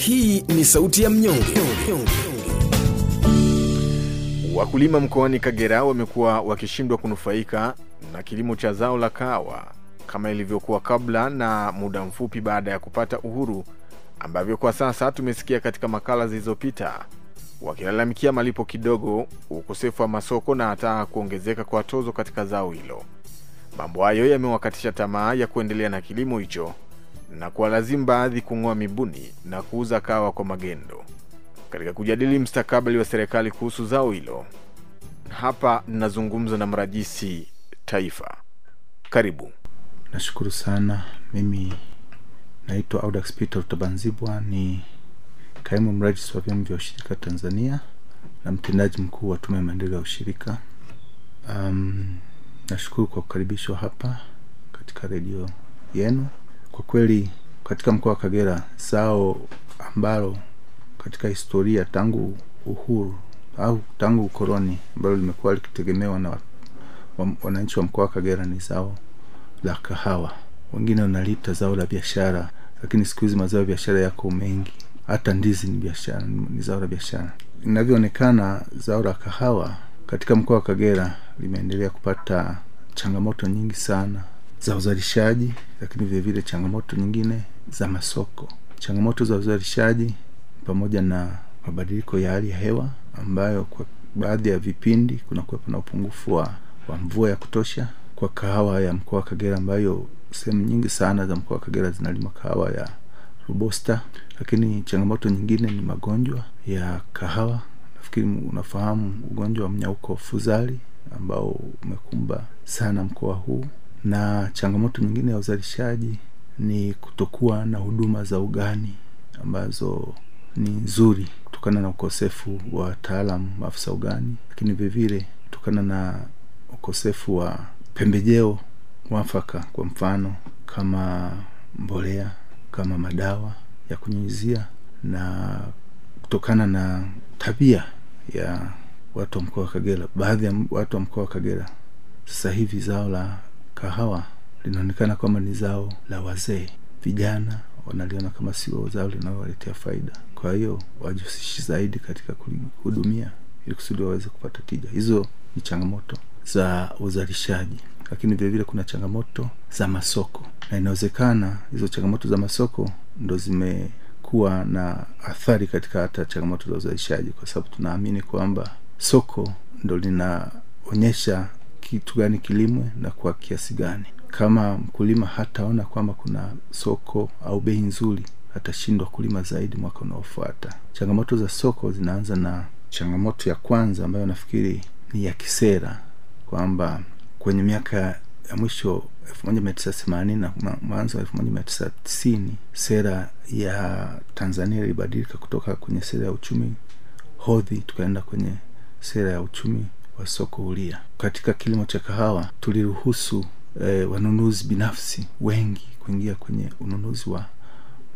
Hii ni sauti ya mnyonge. Wakulima mkoani Kagera wamekuwa wakishindwa kunufaika na kilimo cha zao la kahawa kama ilivyokuwa kabla na muda mfupi baada ya kupata uhuru, ambavyo kwa sasa tumesikia katika makala zilizopita, wakilalamikia malipo kidogo, ukosefu wa masoko na hata kuongezeka kwa tozo katika zao hilo. Mambo hayo yamewakatisha tamaa ya kuendelea na kilimo hicho na kuwalazimu baadhi kung'oa mibuni na kuuza kawa kwa magendo. Katika kujadili mstakabali wa serikali kuhusu zao hilo, hapa nazungumza na mrajisi taifa. Karibu. Nashukuru sana. Mimi naitwa Audax Peter Rutabanzibwa, ni kaimu mrajisi wa vyama vya ushirika Tanzania na mtendaji mkuu wa Tume ya Maendeleo ya Ushirika. Um, nashukuru kwa kukaribishwa hapa katika redio yenu. Kwa kweli katika mkoa wa Kagera, zao ambalo katika historia tangu uhuru au tangu ukoloni ambalo limekuwa likitegemewa na wananchi wa mkoa wa Kagera ni zao la kahawa. Wengine wanaliita zao la biashara, lakini siku hizi mazao ya biashara yako mengi. Hata ndizi ni biashara, ni zao la biashara. Inavyoonekana, zao la kahawa katika mkoa wa Kagera limeendelea kupata changamoto nyingi sana za uzalishaji, lakini vile vile changamoto nyingine za masoko. Changamoto za uzalishaji pamoja na mabadiliko ya hali ya hewa ambayo kwa baadhi ya vipindi kuna kuwepo na upungufu wa, wa mvua ya kutosha kwa kahawa ya mkoa wa Kagera, ambayo sehemu nyingi sana za mkoa wa Kagera zinalima kahawa ya robusta. Lakini changamoto nyingine ni magonjwa ya kahawa. Nafikiri unafahamu ugonjwa wa mnyauko wa fuzari ambao umekumba sana mkoa huu, na changamoto nyingine ya uzalishaji ni kutokuwa na huduma za ugani ambazo ni nzuri kutokana na ukosefu wa wataalam maafisa ugani, lakini vilevile kutokana na ukosefu wa pembejeo mwafaka, kwa mfano kama mbolea, kama madawa ya kunyunyizia, na kutokana na tabia ya watu wa mkoa wa Kagera. Baadhi ya watu wa mkoa wa Kagera sasa hivi zao la kahawa linaonekana kwamba ni zao la wazee. Vijana wanaliona kama sio zao linalowaletea faida, kwa hiyo wajihusishi zaidi katika kulihudumia ili kusudi waweze kupata tija. Hizo ni changamoto za uzalishaji, lakini vilevile kuna changamoto za masoko, na inawezekana hizo changamoto za masoko ndo zimekuwa na athari katika hata changamoto za uzalishaji, kwa sababu tunaamini kwamba soko ndo linaonyesha kitu gani kilimwe na kwa kiasi gani. Kama mkulima hataona kwamba kuna soko au bei nzuri, atashindwa kulima zaidi mwaka unaofuata. Changamoto za soko zinaanza na changamoto ya kwanza ambayo nafikiri ni ya kisera, kwamba kwenye miaka ya mwisho elfu moja mia tisa themanini na mwanzo wa elfu moja mia tisa tisini sera ya Tanzania ilibadilika kutoka kwenye sera ya uchumi hodhi tukaenda kwenye sera ya uchumi wa soko ulia Katika kilimo cha kahawa tuliruhusu E, wanunuzi binafsi wengi kuingia kwenye ununuzi wa,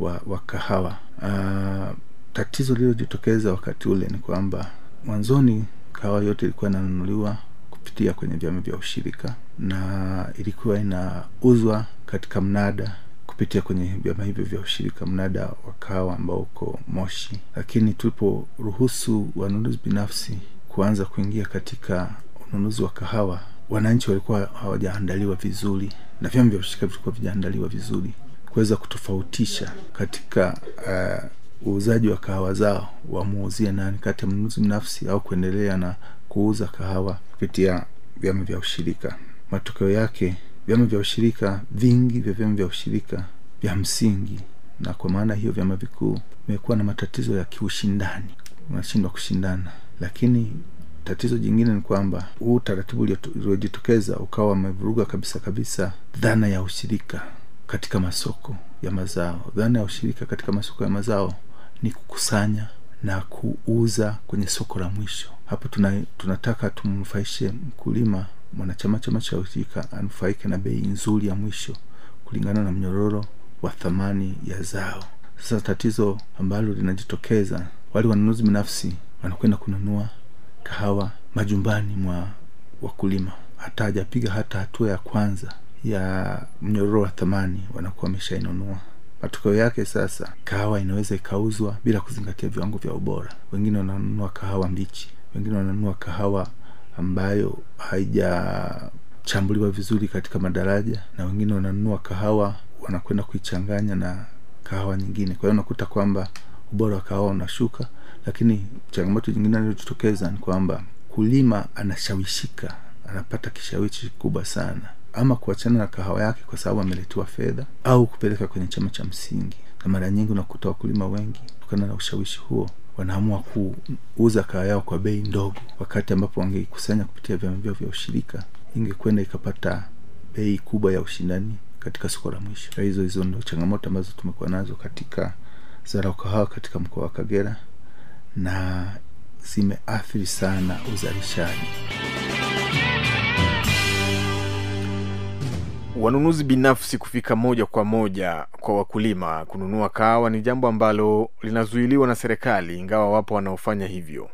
wa, wa kahawa. A, tatizo lililojitokeza wakati ule ni kwamba mwanzoni kahawa yote ilikuwa inanunuliwa kupitia kwenye vyama vya ushirika na ilikuwa inauzwa katika mnada kupitia kwenye vyama hivyo vya ushirika, mnada wa kahawa ambao uko Moshi. Lakini tuliporuhusu wanunuzi binafsi kuanza kuingia katika ununuzi wa kahawa wananchi walikuwa hawajaandaliwa vizuri na vyama vya ushirika vilikuwa vijaandaliwa vizuri kuweza kutofautisha katika uuzaji uh, wa kahawa zao, wamuuzie nani kati ya mnunuzi binafsi au kuendelea na kuuza kahawa kupitia vyama vya ushirika. Matokeo yake vyama vya ushirika vingi vya vyama vya ushirika vya msingi, na kwa maana hiyo vyama vikuu vimekuwa na matatizo ya kiushindani, unashindwa kushindana, lakini tatizo jingine ni kwamba huu taratibu uliojitokeza ukawa wamevuruga kabisa kabisa dhana ya ushirika katika masoko ya mazao. Dhana ya ushirika katika masoko ya mazao ni kukusanya na kuuza kwenye soko la mwisho. Hapo tuna, tunataka tumnufaishe mkulima mwanachama chama cha ushirika anufaike na bei nzuri ya mwisho kulingana na mnyororo wa thamani ya zao. Sasa tatizo ambalo linajitokeza, wale wanunuzi binafsi wanakwenda kununua kahawa majumbani mwa wakulima, hata hajapiga hata hatua ya kwanza ya mnyororo wa thamani, wanakuwa wameshainunua. matokeo yake sasa kahawa inaweza ikauzwa bila kuzingatia viwango vya ubora. Wengine wananunua kahawa mbichi wengine wananunua kahawa ambayo haijachambuliwa vizuri katika madaraja na wengine wananunua kahawa wanakwenda kuichanganya na kahawa nyingine. Kwa hiyo unakuta kwamba ubora wa kahawa unashuka lakini changamoto nyingine inayojitokeza ni kwamba kulima anashawishika anapata kishawishi kikubwa sana. Ama kuachana na kahawa yake kwa sababu ameletiwa fedha au kupeleka kwenye chama cha msingi. Na mara nyingi unakuta wakulima wengi kutokana na ushawishi huo wanaamua kuuza kahawa yao kwa bei ndogo. Wakati ambapo wangeikusanya kupitia vyama vyao vya ushirika ingekwenda ikapata bei kubwa ya ushindani katika soko la mwisho. Hizo hizo ndo changamoto ambazo tumekuwa nazo katika zara kahawa katika mkoa wa kagera na zimeathiri sana uzalishaji Wanunuzi binafsi kufika moja kwa moja kwa wakulima kununua kahawa ni jambo ambalo linazuiliwa na serikali, ingawa wapo wanaofanya hivyo.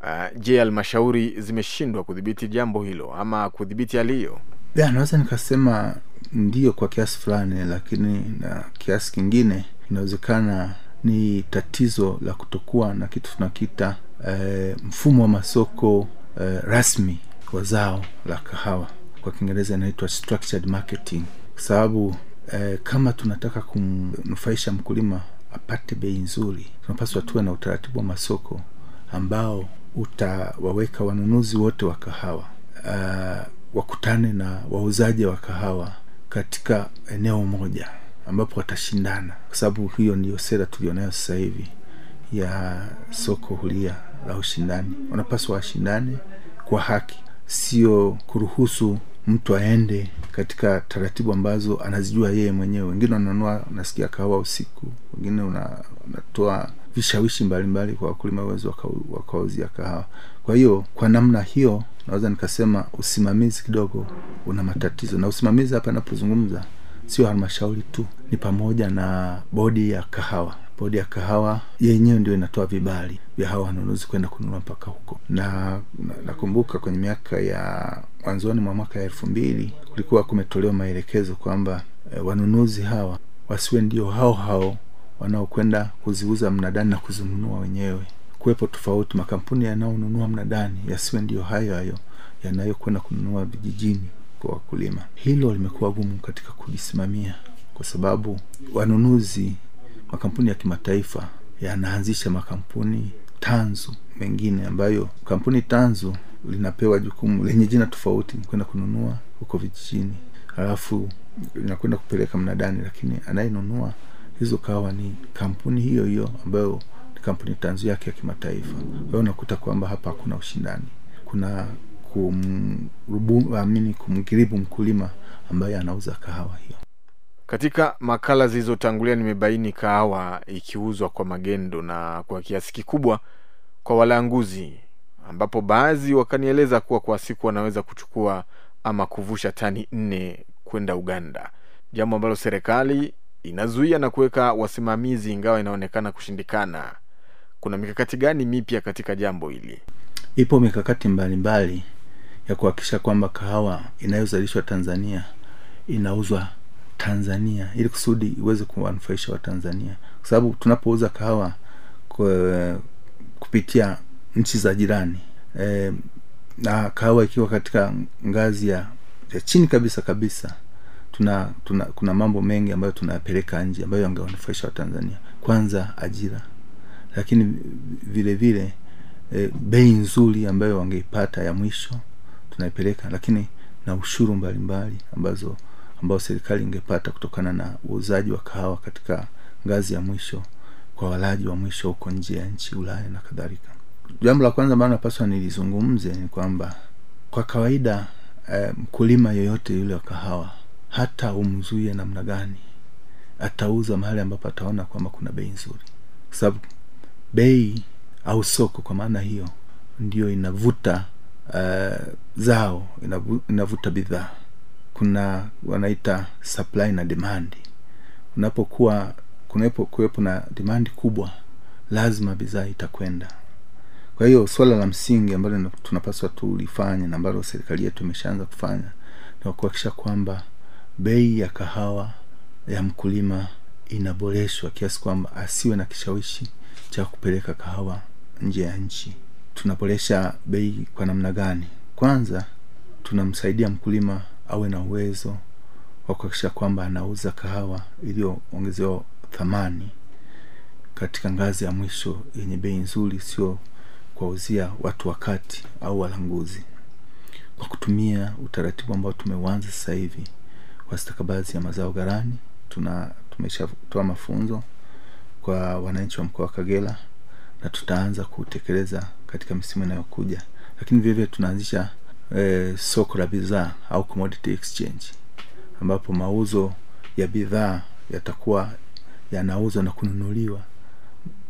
Uh, je, halmashauri zimeshindwa kudhibiti jambo hilo ama kudhibiti hali hiyo? Yeah, naweza nikasema ndio kwa kiasi fulani lakini na kiasi kingine inawezekana ni tatizo la kutokuwa na kitu tunakita eh, mfumo wa masoko eh, rasmi wa zao la kahawa. Kwa kiingereza inaitwa structured marketing. Kwa sababu eh, kama tunataka kumnufaisha mkulima apate bei nzuri tunapaswa tuwe na utaratibu wa masoko ambao utawaweka wanunuzi wote wa kahawa uh, wakutane na wauzaji wa kahawa katika eneo moja ambapo watashindana. Kwa sababu hiyo ndio sera tulionayo sasa hivi ya soko huria la ushindani. Wanapaswa washindane kwa haki. Sio kuruhusu mtu aende katika taratibu ambazo anazijua yeye mwenyewe. Wengine wananunua unasikia kahawa usiku. Wengine una- unatoa vishawishi mbalimbali kwa wakulima uwezo wakauzia kahawa. Kwa hiyo kwa namna hiyo naweza nikasema usimamizi kidogo una matatizo. Na usimamizi hapa napozungumza sio halmashauri tu ni pamoja na bodi ya kahawa. Bodi ya kahawa yenyewe ndio inatoa vibali vya hawa wanunuzi kwenda kununua mpaka huko. Na nakumbuka na- kwenye miaka ya mwanzoni mwa mwaka ya elfu mbili kulikuwa kumetolewa maelekezo kwamba e, wanunuzi hawa wasiwe ndio hao hao wanaokwenda kuziuza mnadani na kuzinunua wenyewe. Kuwepo tofauti makampuni yanayonunua mnadani yasiwe ndio hayo hayo yanayokwenda kununua vijijini kwa wakulima. Hilo limekuwa gumu katika kujisimamia kwa sababu wanunuzi makampuni ya kimataifa yanaanzisha makampuni tanzu mengine ambayo kampuni tanzu linapewa jukumu lenye jina tofauti kwenda kununua huko vijijini. Halafu linakwenda kupeleka mnadani lakini anayenunua hizo kawa ni kampuni hiyo hiyo ambayo ni kampuni tanzu yake ya kimataifa. Kwa hiyo unakuta kwamba hapa hakuna ushindani. Kuna kumrubu kumkiribu kumgiribu mkulima ambaye anauza kahawa hiyo Katika makala zilizotangulia nimebaini kahawa ikiuzwa kwa magendo na kwa kiasi kikubwa kwa walanguzi, ambapo baadhi wakanieleza kuwa kwa siku wanaweza kuchukua ama kuvusha tani nne kwenda Uganda, jambo ambalo serikali inazuia na kuweka wasimamizi, ingawa inaonekana kushindikana. Kuna mikakati gani mipya katika jambo hili? ipo mikakati mbalimbali mbali ya kuhakikisha kwamba kahawa inayozalishwa tanzania inauzwa tanzania ili kusudi iweze kuwanufaisha watanzania kwa sababu tunapouza kahawa kupitia nchi za jirani e, na kahawa ikiwa katika ngazi ya, ya chini kabisa kabisa tuna, tuna kuna mambo mengi ambayo tunayapeleka nje ambayo yangewanufaisha watanzania kwanza ajira. Lakini vile vile e, bei nzuri ambayo wangeipata ya mwisho tunaipeleka lakini na ushuru mbalimbali mbali, ambazo ambao serikali ingepata kutokana na uuzaji wa kahawa katika ngazi ya mwisho kwa walaji wa mwisho huko nje ya nchi ulaya na kadhalika. Jambo la kwanza ambalo napaswa nilizungumze ni kwamba kwa kawaida eh, mkulima yoyote yule wa kahawa hata umzuie namna gani atauza mahali ambapo ataona kwamba kuna bei nzuri. Kwa sababu bei au soko kwa maana hiyo ndio inavuta uh, zao inavu, inavuta bidhaa. Kuna wanaita supply na demand. Unapokuwa kuwepo na demand kubwa lazima bidhaa itakwenda. Kwa hiyo swala la msingi ambalo tunapaswa tulifanye na ambalo serikali yetu imeshaanza kufanya na kuhakikisha kwamba bei ya kahawa ya mkulima inaboreshwa kiasi kwamba asiwe na kishawishi cha kupeleka kahawa nje ya nchi tunaboresha bei kwa namna gani? Kwanza tunamsaidia mkulima awe na uwezo wa kuhakikisha kwamba anauza kahawa iliyoongezewa thamani katika ngazi ya mwisho yenye bei nzuri sio kuwauzia watu wakati au walanguzi. Kwa kutumia utaratibu ambao tumeuanza sasa hivi wa stakabadhi ya mazao gharani tuna tumeshatoa mafunzo kwa wananchi wa mkoa wa Kagera na tutaanza kutekeleza katika misimu inayokuja. Lakini vile vile tunaanzisha e, soko la bidhaa au commodity exchange ambapo mauzo ya bidhaa yatakuwa yanauzwa na kununuliwa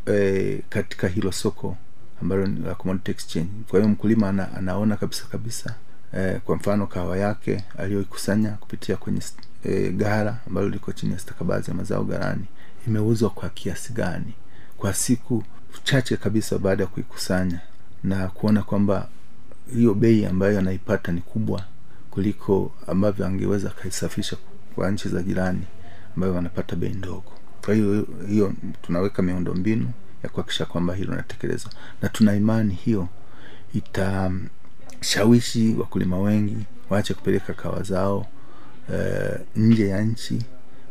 e, katika hilo soko ambalo ni la commodity exchange. Kwa hiyo mkulima ana, anaona kabisa kabisa e, kwa mfano kahawa yake aliyoikusanya kupitia kwenye e, gara ambalo liko chini ya stakabadhi ya mazao garani imeuzwa kwa kiasi gani? Kwa siku chache kabisa baada ya kuikusanya na kuona kwamba hiyo bei ambayo anaipata ni kubwa kuliko ambavyo angeweza akaisafisha kwa nchi za jirani ambayo wanapata bei ndogo. Kwa hiyo hiyo tunaweka miundo mbinu ya kuhakikisha kwamba hilo linatekelezwa. Na tuna imani hiyo itashawishi wakulima wengi waache kupeleka kawa zao uh, nje ya nchi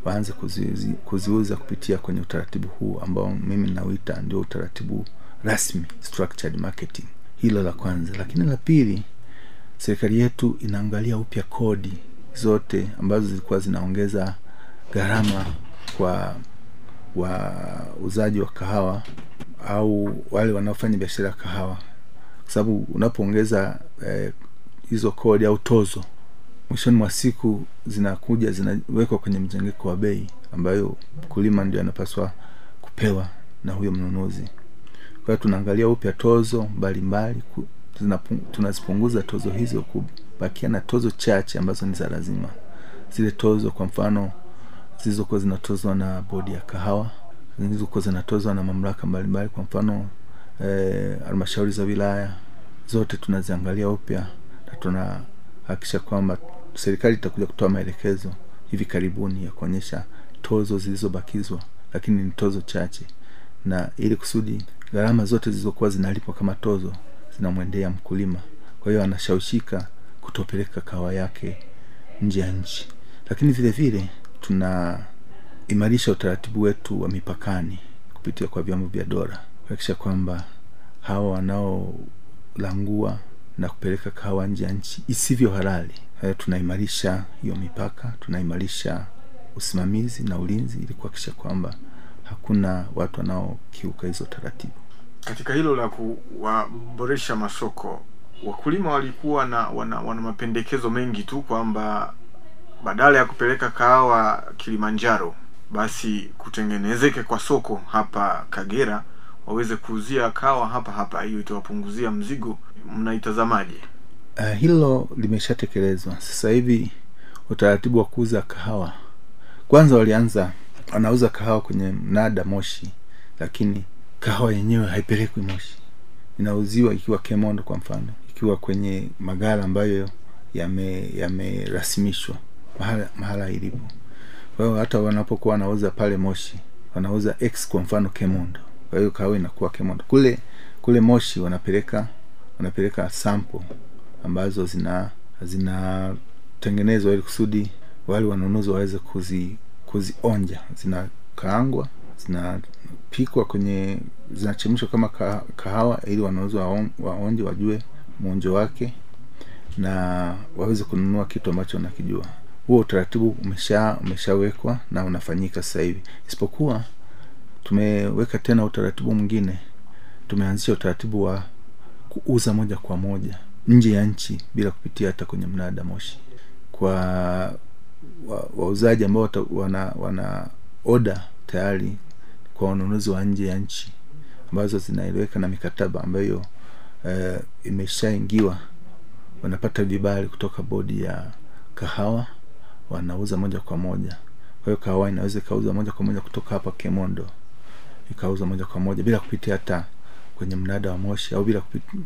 waanze kuziuzi, kuziuza kupitia kwenye utaratibu huu ambao mimi nauita ndio utaratibu rasmi structured marketing. Hilo la kwanza. Lakini la pili serikali yetu inaangalia upya kodi zote ambazo zilikuwa zinaongeza gharama kwa wauzaji wa kahawa au wale wanaofanya biashara ya kahawa. Kwa sababu unapoongeza eh, hizo kodi au tozo mwishoni mwa siku zinakuja zinawekwa kwenye mjengeko wa bei ambayo mkulima ndio anapaswa kupewa na huyo mnunuzi kwa tunaangalia upya tozo mbalimbali tunazipunguza tozo hizo kubakia na tozo chache ambazo ni za lazima. Zile tozo kwa mfano zilizokuwa zinatozwa na bodi ya kahawa zilizokuwa zinatozwa na mamlaka mbalimbali kwa mfano halmashauri e, za wilaya zote tunaziangalia upya na tunahakikisha kwamba serikali itakuja kutoa maelekezo hivi karibuni ya kuonyesha tozo zilizobakizwa lakini ni tozo chache. Na ili kusudi gharama zote zilizokuwa zinalipwa kama tozo zinamwendea mkulima. Kwa hiyo anashawishika kutopeleka kahawa yake nje ya nchi. Lakini vile vile tunaimarisha utaratibu wetu wa mipakani kupitia kwa vyombo vya dola. Kuhakikisha kwamba hawa wanaolangua na kupeleka kawa nje ya nchi isivyo halali. Tunaimarisha hiyo mipaka tunaimarisha usimamizi na ulinzi ili kuhakikisha kwamba hakuna watu wanaokiuka hizo taratibu. Katika hilo la kuwaboresha masoko wakulima walikuwa na wana, wana mapendekezo mengi tu kwamba badala ya kupeleka kahawa Kilimanjaro basi kutengenezeke kwa soko hapa Kagera waweze kuuzia kahawa hapa hapa hiyo itawapunguzia mzigo. Mnaitazamaje? Uh, hilo limeshatekelezwa. Sasa hivi utaratibu wa kuuza kahawa kwanza walianza wanauza kahawa kwenye mnada moshi lakini kahawa yenyewe haipelekwi moshi. Inauziwa ikiwa kemondo kwa mfano ikiwa kwenye magala ambayo yamerasimishwa yame mahala, mahala ilipo. Kwa hiyo hata wanapokuwa wanauza pale moshi wanauza x kwa mfano kemondo. Kwa hiyo kahawa inakuwa kemondo. Kule kule moshi wanapeleka wanapeleka sample ambazo zina zinatengenezwa ili kusudi wale wanunuzi waweze kuzi kuzionja. Zinakaangwa zinapikwa kwenye zinachemshwa kama kahawa ili wanunuzi waonje wajue mwonjo wake na waweze kununua kitu ambacho wanakijua. Huo utaratibu umesha umeshawekwa na unafanyika sasa hivi. Isipokuwa tumeweka tena utaratibu mwingine. Tumeanzisha utaratibu wa kuuza moja kwa moja nje ya nchi bila kupitia hata kwenye mnada moshi. Kwa wauzaji wa ambao wana wana oda tayari kwa wanunuzi wa nje ya nchi ambazo zinaeleweka na mikataba ambayo uh, imeshaingiwa. Wanapata vibali kutoka bodi ya kahawa wanauza moja kwa moja. Kwa hiyo kahawa inaweza ikauza moja kwa moja kutoka hapa kemondo ikauza moja kwa moja bila kupitia hata kwenye mnada wa moshi au bila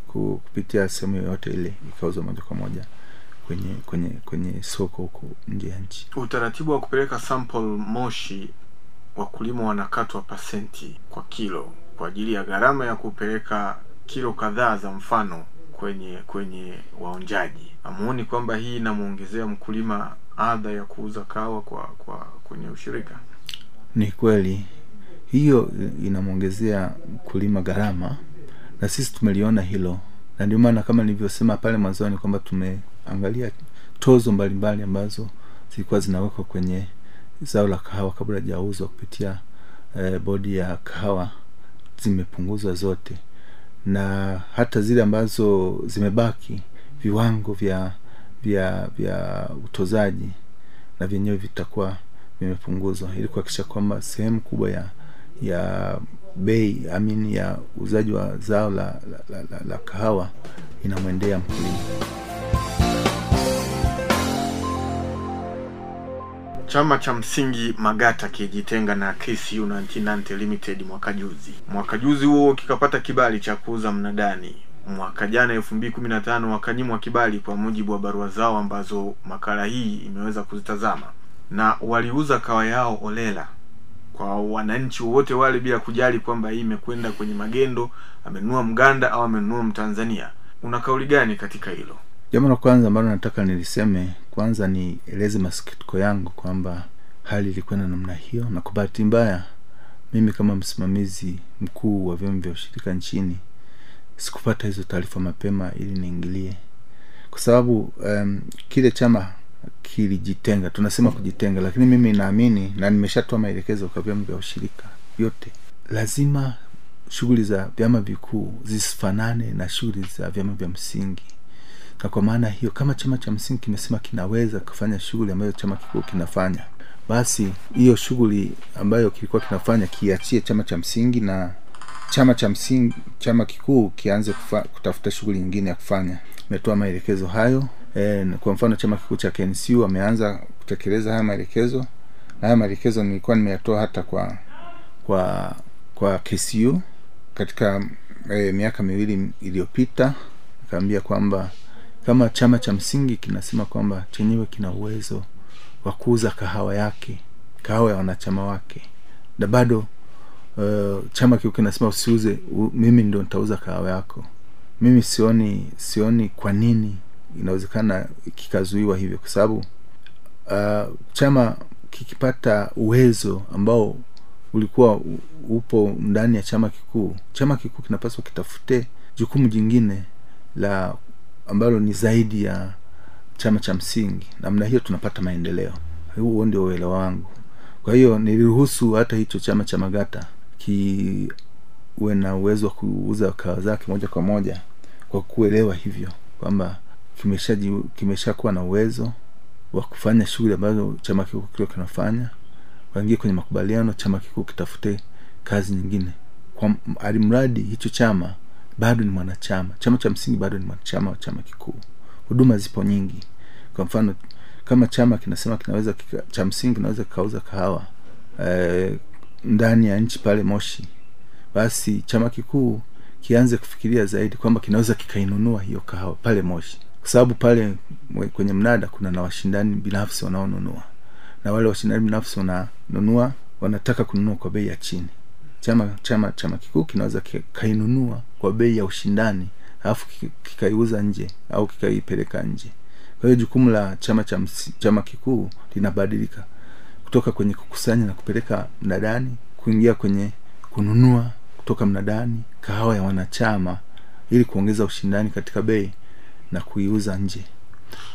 kupitia sehemu yoyote ile ikauza moja kwa moja kwenye kwenye kwenye soko huko nje ya nchi utaratibu wa kupeleka sample moshi wakulima wanakatwa pasenti kwa kilo kwa ajili ya gharama ya kupeleka kilo kadhaa za mfano kwenye kwenye waonjaji. Amuoni kwamba hii inamwongezea mkulima adha ya kuuza kahawa kwa kwa kwenye ushirika? Ni kweli hiyo inamwongezea mkulima gharama, na sisi tumeliona hilo, na ndio maana kama nilivyosema pale mwanzoni kwamba tumeangalia tozo mbalimbali ambazo zilikuwa zinawekwa kwenye zao la kahawa kabla hajauzwa kupitia eh, bodi ya kahawa zimepunguzwa zote, na hata zile ambazo zimebaki viwango vya vya vya utozaji na vyenyewe vitakuwa vimepunguzwa ili kuhakikisha kwamba sehemu kubwa ya ya bei amini ya uuzaji wa zao la, la, la, la, la kahawa inamwendea mkulima. Chama cha msingi Magata kijitenga na KCU 1990 Limited mwaka juzi. Mwaka juzi huo kikapata kibali cha kuuza mnadani. Mwaka jana 2015 wakanyimwa kibali kwa mujibu wa barua zao ambazo makala hii imeweza kuzitazama, na waliuza kawa yao olela kwa wananchi wowote wale bila kujali kwamba hii imekwenda kwenye magendo, amenunua Mganda au amenunua Mtanzania. Una kauli gani katika hilo? Jambo la kwanza ambalo nataka niliseme, kwanza nieleze masikitiko yangu kwamba hali ilikwenda namna hiyo, na kwa bahati mbaya mimi kama msimamizi mkuu wa vyombo vya ushirika nchini sikupata hizo taarifa mapema ili niingilie, kwa sababu um, kile chama kilijitenga. Tunasema kujitenga, lakini mimi naamini na nimeshatoa maelekezo kwa vyama vya ushirika vyote, lazima shughuli za vyama vikuu zisifanane na shughuli za vyama vya msingi na kwa maana hiyo kama chama cha msingi kimesema kinaweza kufanya shughuli ambayo chama kikuu kinafanya, basi hiyo shughuli ambayo kilikuwa kinafanya kiachie chama cha msingi, na chama cha msingi, chama kikuu kianze kufa, kutafuta shughuli nyingine ya kufanya. Imetoa maelekezo hayo e, kwa mfano chama kikuu cha KNCU wameanza kutekeleza haya maelekezo, na haya maelekezo nilikuwa nimeyatoa hata kwa kwa kwa KCU katika e, miaka miwili iliyopita, nikaambia kwamba kama chama cha msingi kinasema kwamba chenyewe kina uwezo wa kuuza kahawa yake, kahawa ya wanachama wake, na bado uh, chama kikuu kinasema usiuze, u, mimi ndio nitauza kahawa yako. Mimi sioni sioni kwa nini inawezekana kikazuiwa hivyo, kwa sababu uh, chama kikipata uwezo ambao ulikuwa upo ndani ya chama kikuu, chama kikuu kinapaswa kitafute jukumu jingine la ambalo ni zaidi ya chama cha msingi. Namna hiyo tunapata maendeleo. Huo ndio uelewa wangu. Kwa hiyo niliruhusu hata hicho chama cha Magata kiwe na uwezo wa kuuza kahawa zake moja kwa moja, kwa kuelewa hivyo kwamba kimeshaji kimesha na uwezo wa kufanya shughuli ambazo chama kikuu kile kinafanya. Waingie kwenye makubaliano, chama kikuu kitafute kazi nyingine, kwa alimradi hicho chama bado ni mwanachama. Chama cha msingi bado ni mwanachama wa chama kikuu. Huduma zipo nyingi. Kwa mfano, kama chama kinasema kinaweza kika, cha msingi kinaweza kikauza kahawa e, ndani ya nchi pale Moshi, basi chama kikuu kianze kufikiria zaidi kwamba kinaweza kikainunua hiyo kahawa pale Moshi, kwa sababu pale kwenye mnada kuna na washindani binafsi wanaonunua, na wale washindani binafsi wananunua, wanataka kununua kwa bei ya chini chama chama chama kikuu kinaweza kikainunua kwa bei ya ushindani alafu kikaiuza nje au kikaipeleka nje. Kwa hiyo jukumu la chama cha chama kikuu linabadilika kutoka kwenye kukusanya na kupeleka mnadani kuingia kwenye kununua kutoka mnadani kahawa ya wanachama ili kuongeza ushindani katika bei na kuiuza nje.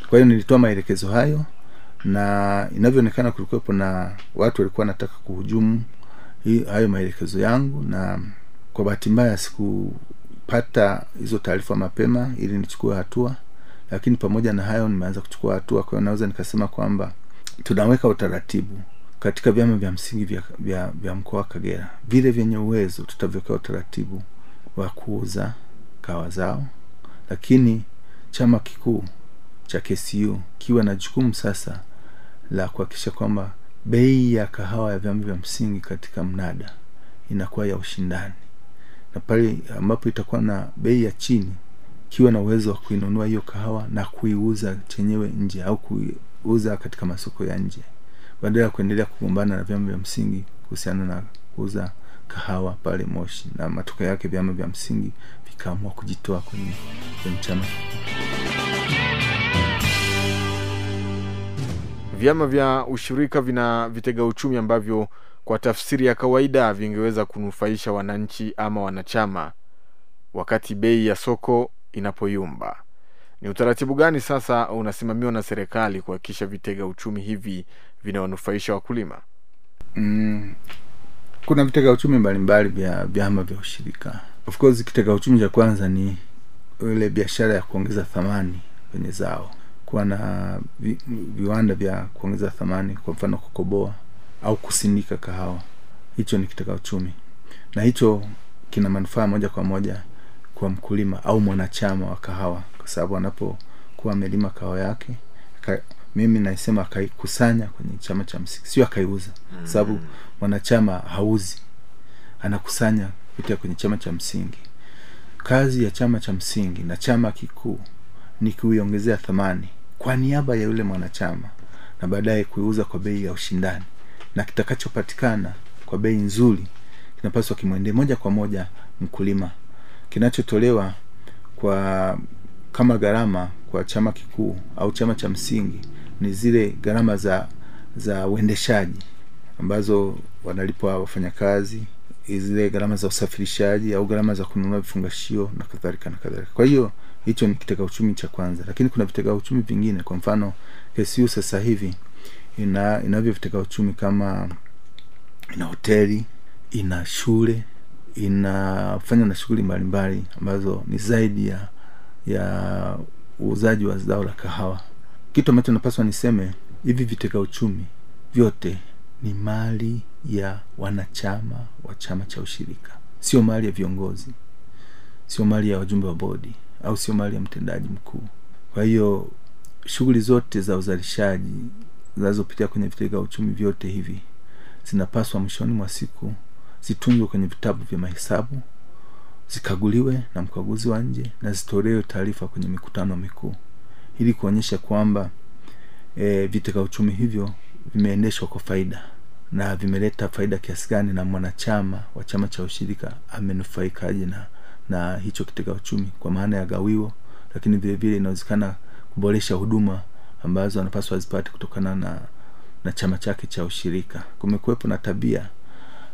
Kwa hiyo nilitoa maelekezo hayo, na inavyoonekana kulikuwepo na watu walikuwa wanataka kuhujumu hayo maelekezo yangu, na kwa bahati mbaya sikupata hizo taarifa mapema ili nichukue hatua, lakini pamoja na hayo nimeanza kuchukua hatua. Kwa hiyo naweza nikasema kwamba tunaweka utaratibu katika vyama vya msingi vya, vya, vya mkoa wa Kagera, vile vyenye uwezo tutaviwekea utaratibu wa kuuza kawa zao, lakini chama kikuu cha KCU kiwa na jukumu sasa la kuhakikisha kwamba bei ya kahawa ya vyama vya msingi katika mnada inakuwa ya ushindani, na pale ambapo itakuwa na bei ya chini, kiwa na uwezo wa kuinunua hiyo kahawa na kuiuza chenyewe nje au kuiuza katika masoko ya nje, badala ya kuendelea kugombana na vyama vya msingi kuhusiana na kuuza kahawa pale Moshi, na matokeo yake vyama vya msingi vikaamua kujitoa kwenye, kwenye chama. Vyama vya ushirika vina vitega uchumi ambavyo kwa tafsiri ya kawaida vingeweza kunufaisha wananchi ama wanachama wakati bei ya soko inapoyumba. Ni utaratibu gani sasa unasimamiwa na serikali kuhakikisha vitega uchumi hivi vinawanufaisha wakulima? mm, kuna vitega uchumi mbalimbali vya vyama vya ushirika. Of course kitega uchumi cha kwanza ni ile biashara ya kuongeza thamani kwenye zao, kuwa na vi, viwanda vya kuongeza thamani, kwa mfano kukoboa au kusindika kahawa. Hicho ni kitega uchumi, na hicho kina manufaa moja kwa moja kwa mkulima au mwanachama wa kahawa, kwa sababu anapokuwa amelima kahawa yake ka, mimi naisema akaikusanya kwenye chama cha msingi, sio akaiuza, kwa sababu mwanachama hauzi, anakusanya kupitia kwenye chama cha msingi. Kazi ya chama cha msingi na chama kikuu ni kuiongezea thamani kwa niaba ya yule mwanachama na baadaye kuiuza kwa bei ya ushindani, na kitakachopatikana kwa bei nzuri kinapaswa kimwendee moja kwa moja mkulima. Kinachotolewa kwa kama gharama kwa chama kikuu au chama cha msingi ni zile gharama za za uendeshaji ambazo wanalipwa wafanyakazi, zile gharama za usafirishaji au gharama za kununua vifungashio na kadhalika na kadhalika. Kwa hiyo hicho ni kitega uchumi cha kwanza, lakini kuna vitega uchumi vingine. Kwa mfano KCU sasa hivi ina inavyo vitega uchumi kama ina hoteli, ina shule, inafanya na shughuli mbalimbali ambazo ni zaidi ya ya uuzaji wa zao la kahawa. Kitu ambacho napaswa niseme, hivi vitega uchumi vyote ni mali ya wanachama wa chama cha ushirika, sio mali ya viongozi, sio mali ya wajumbe wa bodi au sio mali ya mtendaji mkuu. Kwa hiyo shughuli zote za uzalishaji zinazopitia kwenye vitega uchumi vyote hivi zinapaswa mwishoni mwa siku zitunzwe kwenye vitabu vya mahesabu, zikaguliwe na mkaguzi wa nje na zitolewe taarifa kwenye mikutano mikuu. Ili kuonyesha kwamba e, vitega uchumi hivyo vimeendeshwa kwa faida na vimeleta faida kiasi gani na mwanachama wa chama cha ushirika amenufaikaje na na hicho kitega uchumi. Kwa maana ya gawio, lakini vilevile vile inawezekana kuboresha huduma ambazo anapaswa azipate kutokana na na chama chake cha ushirika. Kumekuwepo na tabia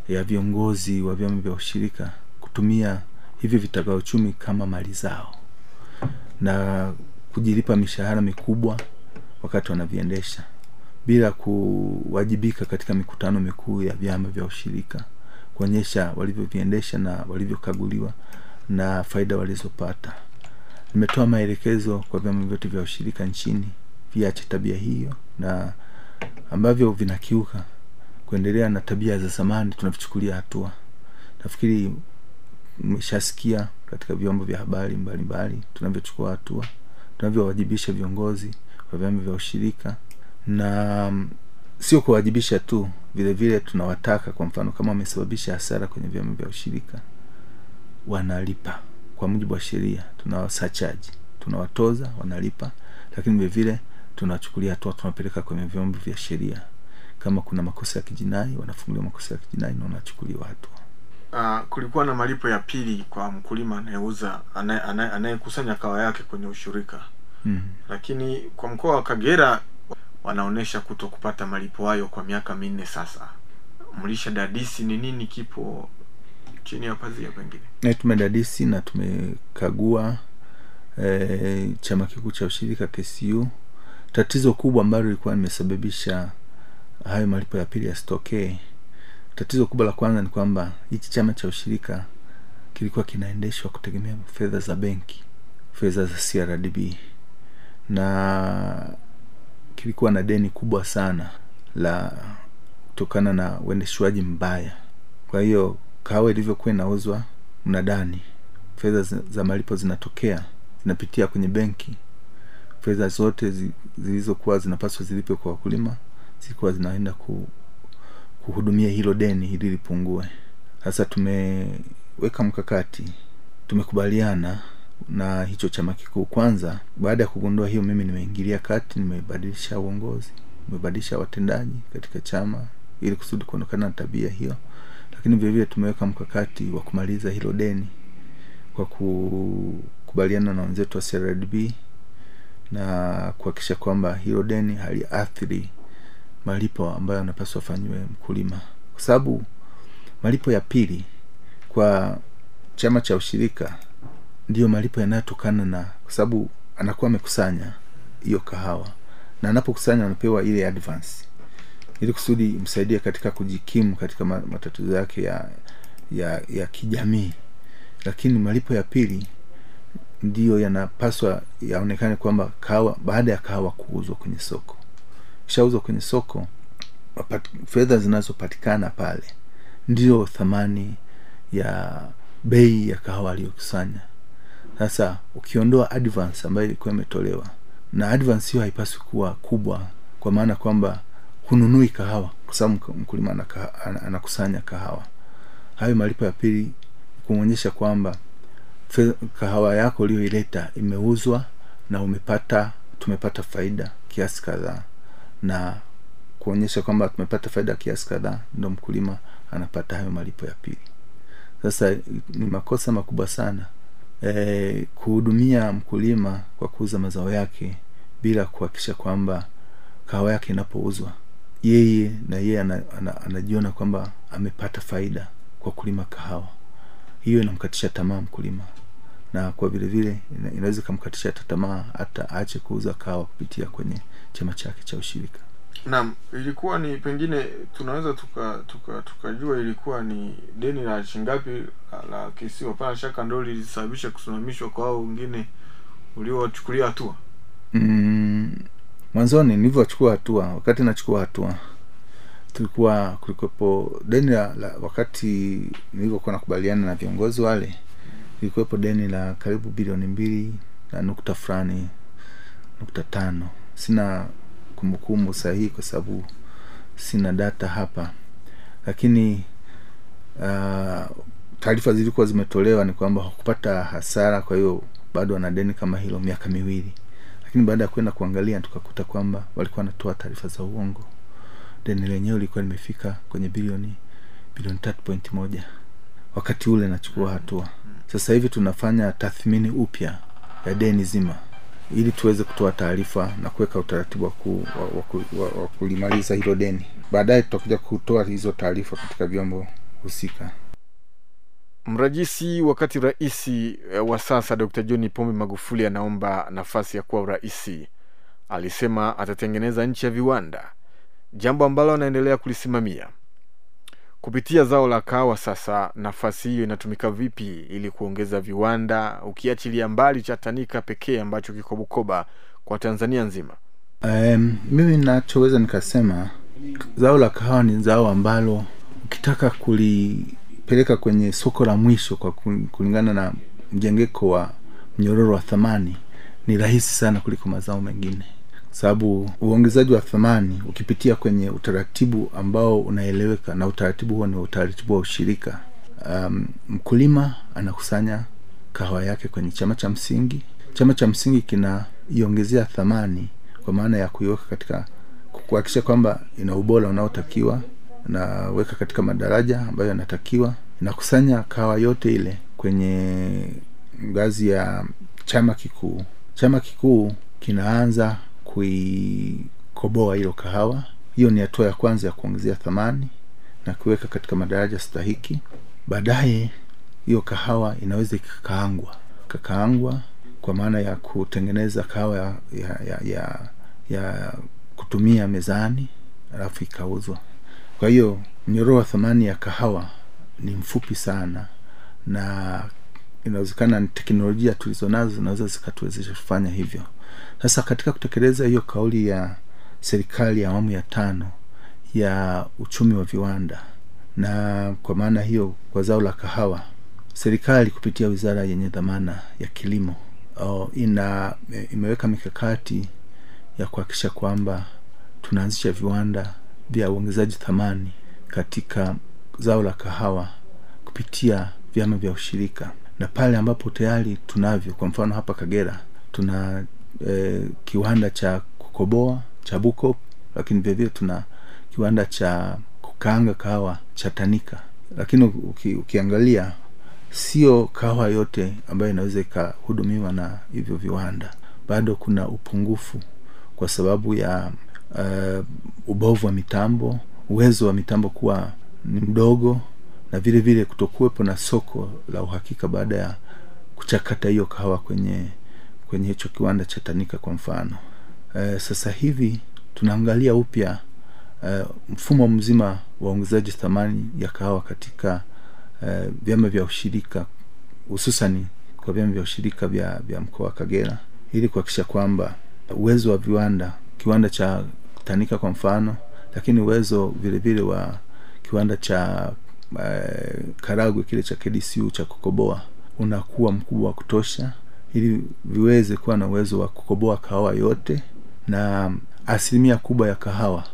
ya viongozi wa vyama vya ushirika kutumia hivyo vitega uchumi kama mali zao na kujilipa mishahara mikubwa wakati wanaviendesha bila kuwajibika katika mikutano mikuu ya vyama vya ushirika kuonyesha walivyoviendesha na walivyokaguliwa na faida walizopata. Nimetoa maelekezo kwa vyama vyote vya ushirika nchini viache tabia hiyo, na ambavyo vinakiuka kuendelea na tabia za zamani tunavichukulia hatua. Nafikiri mmeshasikia katika vyombo vya habari mbalimbali tunavyochukua hatua, tunavyowajibisha viongozi wa vyama vya ushirika na sio kuwajibisha tu, vile vile tunawataka, kwa mfano, kama wamesababisha hasara kwenye vyama vya ushirika wanalipa kwa mujibu wa sheria, tunawasachaji, tunawatoza, wanalipa, lakini vile vile tunawachukulia hatua, tunapeleka kwenye vyombo vya sheria. Kama kuna makosa ya kijinai, wanafunguliwa makosa ya kijinai na wanachukuliwa hatua. Uh, kulikuwa na malipo ya pili kwa mkulima anayeuza anayekusanya kawa yake kwenye ushirika mm. Lakini kwa mkoa wa Kagera wanaonesha kuto kupata malipo hayo kwa miaka minne sasa. Mlisha dadisi ni nini kipo chini ya pazia pengine? Na tumedadisi na tumekagua e, chama kikuu cha ushirika KCU. Tatizo kubwa ambalo lilikuwa limesababisha hayo malipo ya pili yasitokee, tatizo kubwa la kwanza ni kwamba hichi chama cha ushirika kilikuwa kinaendeshwa kutegemea fedha za benki, fedha za CRDB na kilikuwa na deni kubwa sana la kutokana na uendeshwaji mbaya. Kwa hiyo kawa ilivyokuwa inauzwa mnadani, fedha za malipo zinatokea zinapitia kwenye benki. Fedha zote zi, zilizokuwa zinapaswa zilipe kwa wakulima zilikuwa zinaenda ku, kuhudumia hilo deni ili lipungue. Sasa tumeweka mkakati, tumekubaliana na hicho chama kikuu. Kwanza, baada ya kugundua hiyo, mimi nimeingilia kati, nimebadilisha uongozi, nimebadilisha watendaji katika chama ili kusudi kuondokana na tabia hiyo lakini vilevile tumeweka mkakati wa kumaliza hilo deni kwa kukubaliana na wenzetu wa CRDB na kuhakikisha kwamba hilo deni haliathiri malipo ambayo anapaswa afanyiwe mkulima. Kwa sababu malipo ya pili kwa chama cha ushirika ndiyo malipo yanayotokana na kwa sababu anakuwa amekusanya hiyo kahawa. Na anapokusanya anapewa ile advance. Ili kusudi msaidie katika kujikimu katika matatizo yake ya ya ya kijamii. Lakini malipo ya pili ndiyo yanapaswa yaonekane kwamba kahawa baada ya kahawa kuuzwa kwenye soko. Kishauzwa kwenye soko fedha zinazopatikana pale ndiyo thamani ya bei ya kahawa aliyokusanya. Sasa ukiondoa advance ambayo ilikuwa imetolewa na advance hiyo haipaswi kuwa kubwa kwa maana kwamba hununui kahawa kwa sababu mkulima anakusanya kahawa. Hayo malipo ya pili kumwonyesha kwamba kahawa yako uliyoileta imeuzwa na umepata tumepata faida kiasi kadhaa. Na kuonyesha kwamba tumepata faida kiasi kadhaa ndo mkulima anapata hayo malipo ya pili. Sasa ni makosa makubwa sana e, kuhudumia mkulima kwa kuuza mazao yake bila kuhakikisha kwamba kahawa yake inapouzwa yeye na yeye ana, ana, anajiona kwamba amepata faida kwa kulima kahawa. Hiyo inamkatisha tamaa mkulima na kwa vile vile inaweza ikamkatisha tamaa hata aache kuuza kawa kupitia kwenye chama chake cha ushirika. Naam ilikuwa ni pengine tunaweza tukajua tuka, tuka, tukajua ilikuwa ni deni la shingapi la, la kisiwa pana shaka ndo lilisababisha kusimamishwa kwa hao wengine uliowachukulia hatua. Mm, mwanzoni nilivyochukua hatua wakati nachukua hatua tulikuwa kulikuwepo deni la, la wakati nilivyokuwa nakubaliana na viongozi wale ilikuwepo deni la karibu bilioni mbili na nukta fulani nukta tano. Sina kumbukumbu sahihi kwa sababu sina data hapa. Lakini uh, taarifa zilikuwa zimetolewa ni kwamba hakupata hasara kwa hiyo bado wana deni kama hilo miaka miwili. Lakini baada ya kwenda kuangalia tukakuta kwamba walikuwa wanatoa taarifa za uongo. Deni lenyewe lilikuwa limefika kwenye bilioni bilioni tatu pointi moja. Wakati ule nachukua hatua sasa hivi tunafanya tathmini upya ya deni zima ili tuweze kutoa taarifa na kuweka utaratibu wa, ku, wa, wa, wa, wa kulimaliza hilo deni. Baadaye tutakuja kutoa hizo taarifa katika vyombo husika. Mrajisi wakati rais wa sasa dr john pombe magufuli anaomba nafasi ya kuwa uraisi alisema atatengeneza nchi ya viwanda jambo ambalo anaendelea kulisimamia kupitia zao la kahawa sasa nafasi hiyo inatumika vipi ili kuongeza viwanda ukiachilia mbali cha tanika pekee ambacho kiko bukoba kwa tanzania nzima? Um, mimi nachoweza nikasema zao la kahawa ni zao ambalo ukitaka kulipeleka kwenye soko la mwisho kwa kulingana na mjengeko wa mnyororo wa thamani ni rahisi sana kuliko mazao mengine sababu uongezaji wa thamani ukipitia kwenye utaratibu ambao unaeleweka na utaratibu huo ni utaratibu wa ushirika. Um, mkulima anakusanya kahawa yake kwenye chama cha msingi. Chama cha msingi kinaiongezea thamani kwa maana ya kuiweka katika kuhakikisha kwamba ina ubora unaotakiwa naweka katika madaraja ambayo yanatakiwa. Inakusanya kahawa yote ile kwenye ngazi ya chama kikuu. Chama kikuu kinaanza kuikoboa hilo kahawa. Hiyo ni hatua ya kwanza ya kuongezea thamani na kuweka katika madaraja stahiki. Baadaye hiyo kahawa inaweza ikakaangwa. Ikakaangwa kwa maana ya kutengeneza kahawa ya, ya, ya, ya, ya kutumia mezani alafu ikauzwa. Kwa hiyo mnyororo wa thamani ya kahawa ni mfupi sana na inawezekana teknolojia tulizo nazo zinaweza zikatuwezesha kufanya hivyo sasa katika kutekeleza hiyo kauli ya serikali ya awamu ya tano ya uchumi wa viwanda na kwa maana hiyo kwa zao la kahawa serikali kupitia wizara yenye dhamana ya kilimo o, ina imeweka mikakati ya kuhakikisha kwamba tunaanzisha viwanda vya uongezaji thamani katika zao la kahawa kupitia vyama vya ushirika. Na pale ambapo tayari tunavyo kwa mfano hapa kagera tuna e, kiwanda cha kukoboa cha buko lakini vilevile tuna kiwanda cha kukaanga kahawa cha Tanika, lakini uki, ukiangalia sio kahawa yote ambayo inaweza ikahudumiwa na hivyo viwanda. Bado kuna upungufu kwa sababu ya uh, ubovu wa mitambo, uwezo wa mitambo kuwa ni mdogo, na vile vile kutokuwepo na soko la uhakika baada ya kuchakata hiyo kahawa kwenye kwenye hicho kiwanda cha Tanika kwa mfano. E, sasa hivi tunaangalia upya e, mfumo mzima wa ongezaji thamani ya kahawa katika e, vyama vya ushirika hususani kwa vyama vya ushirika vya, vya mkoa wa Kagera ili kuhakikisha kwamba uwezo wa viwanda kiwanda cha Tanika kwa mfano, lakini uwezo vilevile vile wa kiwanda cha e, Karagwe kile cha KDCU cha kukoboa unakuwa mkubwa wa kutosha ili viweze kuwa na uwezo wa kukoboa kahawa yote na asilimia kubwa ya kahawa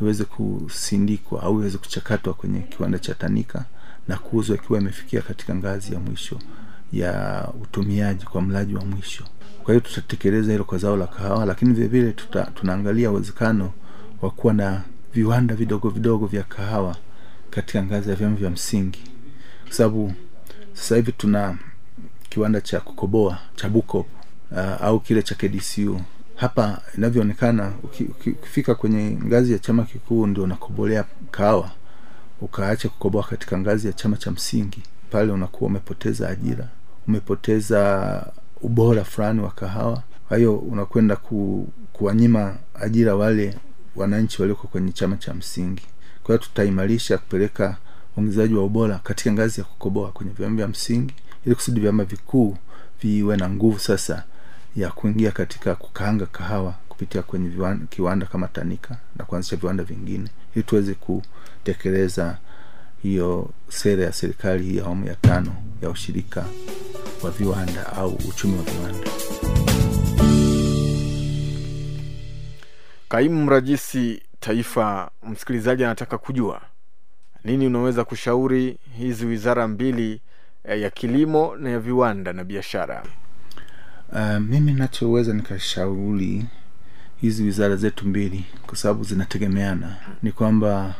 iweze kusindikwa au iweze kuchakatwa kwenye kiwanda cha Tanika na kuuzwa ikiwa imefikia katika ngazi ya mwisho ya utumiaji kwa mlaji wa mwisho. Kwa hiyo tutatekeleza hilo kwa zao la kahawa, lakini vilevile tunaangalia uwezekano wa kuwa na viwanda vidogo vidogo vya kahawa katika ngazi ya vyama vya msingi, kwa sababu sasa hivi tuna kiwanda cha kukoboa cha Bukop uh, au kile cha KDCU hapa inavyoonekana, ukifika kwenye ngazi ya chama kikuu ndio unakobolea kahawa, ukaacha kukoboa katika ngazi ya chama cha msingi, pale unakuwa umepoteza ajira, umepoteza ubora fulani wa kahawa. Kwa hiyo unakwenda ku, kuwanyima ajira wale wananchi walioko kwenye chama cha msingi. Kwa hiyo tutaimarisha kupeleka uongezaji wa ubora katika ngazi ya kukoboa kwenye vyama vya msingi ili kusudi vyama vikuu viwe na nguvu sasa ya kuingia katika kukaanga kahawa kupitia kwenye viwanda, kiwanda kama Tanika na kuanzisha viwanda vingine ili tuweze kutekeleza hiyo sera ya serikali ya awamu ya tano ya ushirika wa viwanda au uchumi wa viwanda. Kaimu mrajisi taifa, msikilizaji anataka kujua nini unaweza kushauri hizi wizara mbili ya kilimo na ya viwanda na biashara? Uh, mimi nachoweza nikashauri hizi wizara zetu mbili, kwa sababu zinategemeana, ni kwamba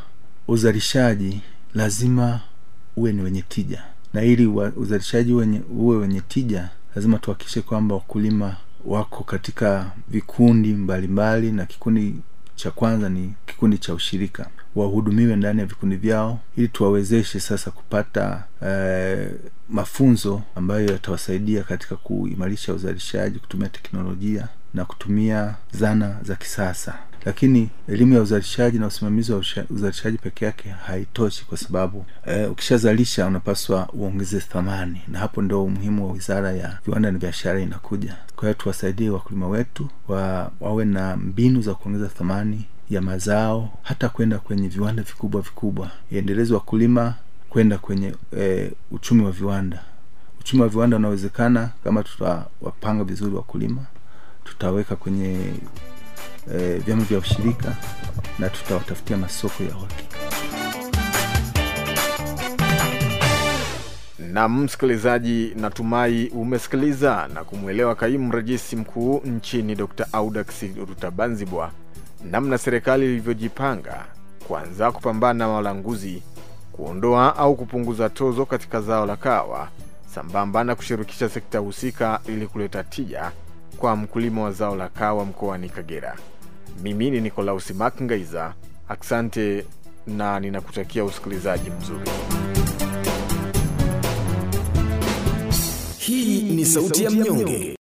uzalishaji lazima uwe ni wenye tija, na ili uzalishaji wenye, uwe wenye tija lazima tuhakikishe kwamba wakulima wako katika vikundi mbalimbali mbali, na kikundi cha kwanza ni kikundi cha ushirika, wahudumiwe ndani ya vikundi vyao ili tuwawezeshe sasa kupata eh, mafunzo ambayo yatawasaidia katika kuimarisha uzalishaji, kutumia teknolojia na kutumia zana za kisasa. Lakini elimu ya uzalishaji na usimamizi wa uzalishaji peke yake haitoshi, kwa sababu eh, ukishazalisha unapaswa uongeze thamani, na hapo ndo umuhimu wa wizara ya viwanda na biashara inakuja. Kwa hiyo tuwasaidie wakulima wetu wa, wawe na mbinu za kuongeza thamani ya mazao, hata kwenda kwenye viwanda vikubwa vikubwa, iendeleze wakulima kwenda kwenye e, uchumi wa viwanda. Uchumi wa viwanda unawezekana kama tutawapanga vizuri wakulima, tutaweka kwenye e, vyama vya ushirika na tutawatafutia masoko ya uhakika. nam msikilizaji, natumai umesikiliza na kumwelewa kaimu mrejisi mkuu nchini Dr. Audax Rutabanzibwa namna serikali ilivyojipanga kuanza kupambana na walanguzi kuondoa au kupunguza tozo katika zao la kahawa sambamba na kushirikisha sekta husika ili kuleta tija kwa mkulima wa zao la kahawa mkoani Kagera. Mimi ni Nikolausi Makngaiza, asante na ninakutakia usikilizaji mzuri. Hii ni sauti ya mnyonge.